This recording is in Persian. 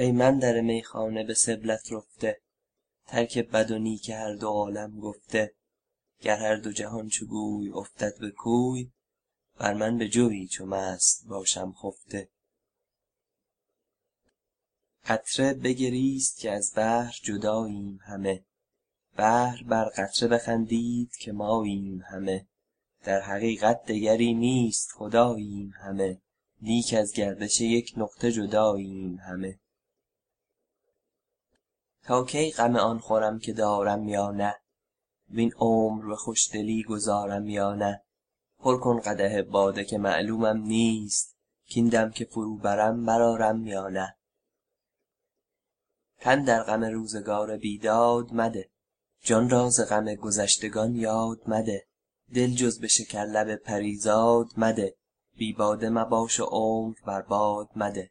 ای من در میخانه به سبلت رفته ترک بد و نیک هر دو عالم گفته گر هر دو جهان چو گوی افتد به کوی بر من بجوی چو مست باشم خفته. قطره بگریست که از بحر جداییم همه بحر بر قطره بخندید که ماییم همه در حقیقت دگری نیست خداییم همه لیک از گردش یک نقطه جداییم همه. تا کی غم آن خورم که دارم یا نه؟ وین عمر به خوشدلی گذارم یا نه؟ پر کن قدح باده که معلومم نیست کاین دم که فرو برم برآرم یا نه؟ تن در غم روزگار بیداد مده جان را ز غم گذشتگان یاد مده دل جز به شکرلب پری زاد مده بی باده مباش و عمر بر باد مده.